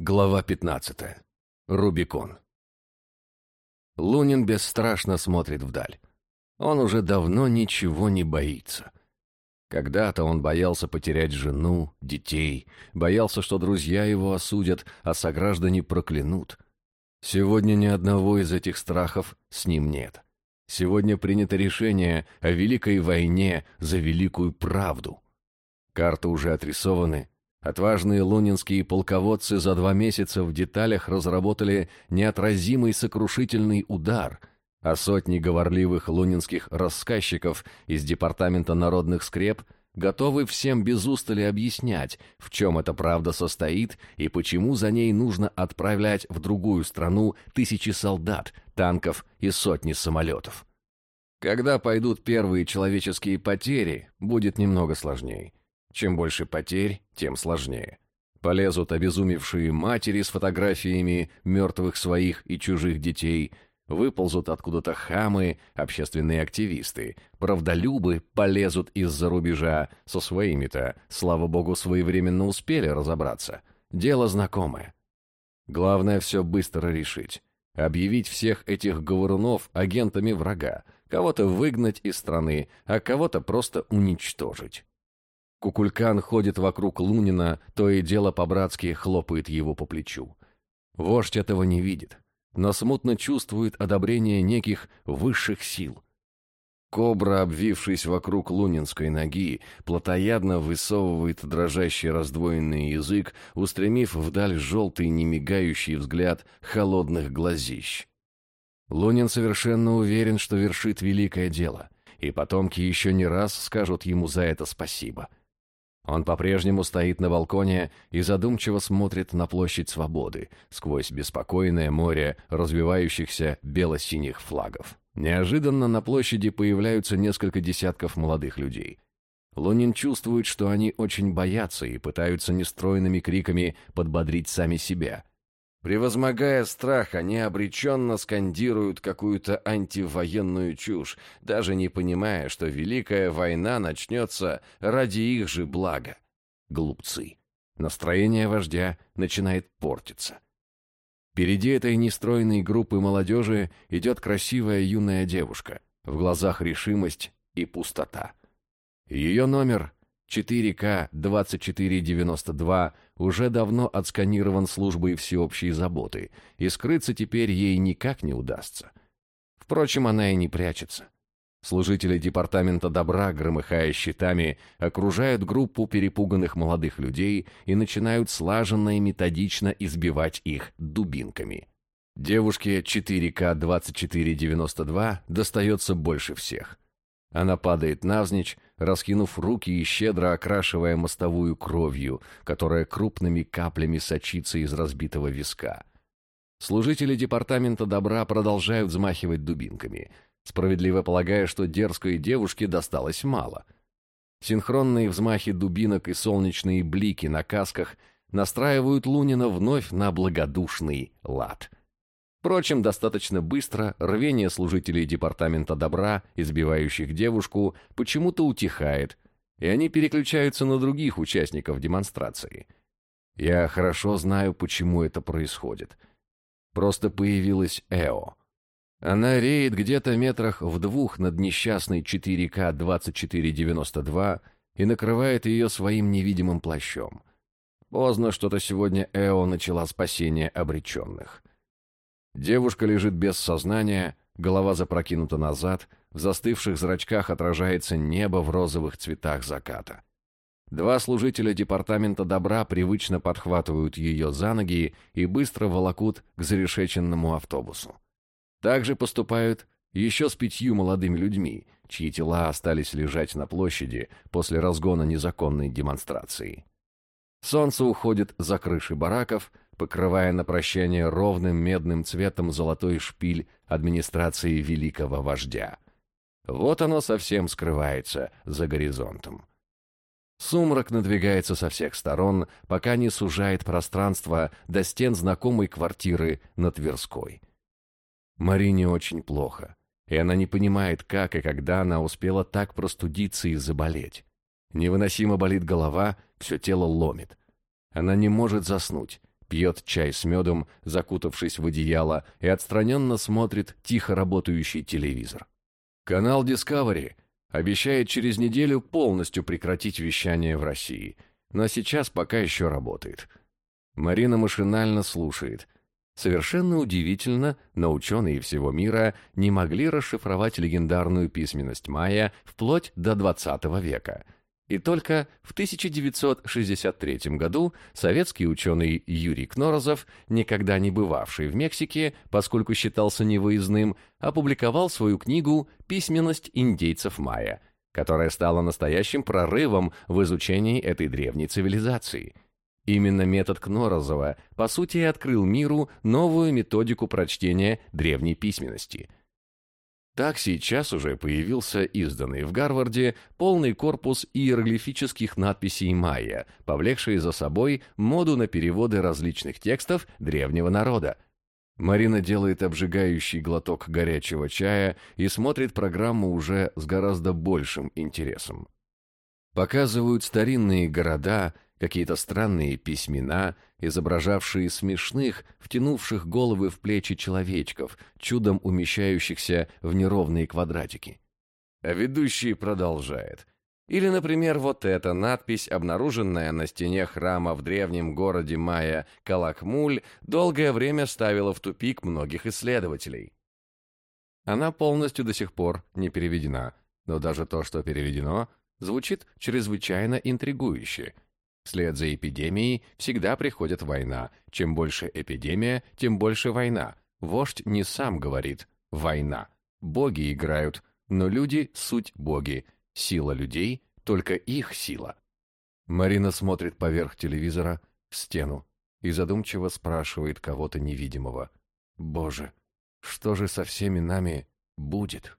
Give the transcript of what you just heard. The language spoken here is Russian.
Глава 15. Рубикон. Лунин бесстрашно смотрит вдаль. Он уже давно ничего не боится. Когда-то он боялся потерять жену, детей, боялся, что друзья его осудят, а сограждане проклянут. Сегодня ни одного из этих страхов с ним нет. Сегодня принято решение о великой войне за великую правду. Карты уже отрисованы, Отважные лунинские полководцы за два месяца в деталях разработали неотразимый сокрушительный удар, а сотни говорливых лунинских рассказчиков из Департамента народных скреп готовы всем без устали объяснять, в чем эта правда состоит и почему за ней нужно отправлять в другую страну тысячи солдат, танков и сотни самолетов. Когда пойдут первые человеческие потери, будет немного сложнее. Чем больше потерь, тем сложнее. Полезут обезумевшие матери с фотографиями мертвых своих и чужих детей, выползут откуда-то хамы, общественные активисты, правдолюбы полезут из-за рубежа со своими-то, слава богу, своевременно успели разобраться. Дело знакомое. Главное все быстро решить. Объявить всех этих говорунов агентами врага, кого-то выгнать из страны, а кого-то просто уничтожить. Кукулькан ходит вокруг Лунина, то и дело по-братски хлопает его по плечу. Вождь этого не видит, но смутно чувствует одобрение неких высших сил. Кобра, обвившись вокруг лунинской ноги, плотоядно высовывает дрожащий раздвоенный язык, устремив вдаль желтый немигающий взгляд холодных глазищ. Лунин совершенно уверен, что вершит великое дело, и потомки еще не раз скажут ему за это спасибо — он по-прежнему стоит на балконе и задумчиво смотрит на площадь свободы сквозь беспокойное море развивающихся бело-синих флагов. Неожиданно на площади появляются несколько десятков молодых людей. Лунин чувствует, что они очень боятся и пытаются нестройными криками подбодрить сами себя. Превозмогая страх, они обреченно скандируют какую-то антивоенную чушь, даже не понимая, что Великая война начнется ради их же блага. Глупцы. Настроение вождя начинает портиться. Впереди этой нестройной группы молодежи идет красивая юная девушка. В глазах решимость и пустота. Ее номер 4К-2492 уже давно отсканирован службой всеобщей заботы, и скрыться теперь ей никак не удастся. Впрочем, она и не прячется. Служители департамента добра, громыхая щитами, окружают группу перепуганных молодых людей и начинают слаженно и методично избивать их дубинками. Девушке 4К-2492 достается больше всех – она падает навзничь, раскинув руки и щедро окрашивая мостовую кровью, которая крупными каплями сочится из разбитого виска. Служители департамента добра продолжают взмахивать дубинками, справедливо полагая, что дерзкой девушке досталось мало. Синхронные взмахи дубинок и солнечные блики на касках настраивают Лунина вновь на благодушный лад — Впрочем, достаточно быстро рвение служителей департамента добра, избивающих девушку, почему-то утихает, и они переключаются на других участников демонстрации. Я хорошо знаю, почему это происходит. Просто появилась Эо. Она реет где-то метрах в двух над несчастной 4К-2492 и накрывает ее своим невидимым плащом. Поздно что-то сегодня Эо начала спасение обреченных. Девушка лежит без сознания, голова запрокинута назад, в застывших зрачках отражается небо в розовых цветах заката. Два служителя департамента добра привычно подхватывают ее за ноги и быстро волокут к зарешеченному автобусу. Также поступают еще с пятью молодыми людьми, чьи тела остались лежать на площади после разгона незаконной демонстрации. Солнце уходит за крыши бараков, покрывая на прощание ровным медным цветом золотой шпиль администрации великого вождя. Вот оно совсем скрывается за горизонтом. Сумрак надвигается со всех сторон, пока не сужает пространство до стен знакомой квартиры на Тверской. Марине очень плохо, и она не понимает, как и когда она успела так простудиться и заболеть. Невыносимо болит голова, все тело ломит. Она не может заснуть, пьет чай с медом, закутавшись в одеяло, и отстраненно смотрит тихо работающий телевизор. Канал Discovery обещает через неделю полностью прекратить вещание в России, но сейчас пока еще работает. Марина машинально слушает. Совершенно удивительно, но ученые всего мира не могли расшифровать легендарную письменность майя вплоть до XX века – и только в 1963 году советский ученый Юрий Кнорозов, никогда не бывавший в Мексике, поскольку считался невыездным, опубликовал свою книгу «Письменность индейцев майя», которая стала настоящим прорывом в изучении этой древней цивилизации. Именно метод Кнорозова, по сути, открыл миру новую методику прочтения древней письменности – так сейчас уже появился изданный в Гарварде полный корпус иероглифических надписей майя, повлекший за собой моду на переводы различных текстов древнего народа. Марина делает обжигающий глоток горячего чая и смотрит программу уже с гораздо большим интересом. Показывают старинные города, какие-то странные письмена, изображавшие смешных, втянувших головы в плечи человечков, чудом умещающихся в неровные квадратики. А ведущий продолжает. Или, например, вот эта надпись, обнаруженная на стене храма в древнем городе Майя Калакмуль, долгое время ставила в тупик многих исследователей. Она полностью до сих пор не переведена, но даже то, что переведено, звучит чрезвычайно интригующе – Вслед за эпидемией всегда приходит война. Чем больше эпидемия, тем больше война. Вождь не сам говорит «война». Боги играют, но люди — суть боги. Сила людей — только их сила. Марина смотрит поверх телевизора в стену и задумчиво спрашивает кого-то невидимого. «Боже, что же со всеми нами будет?»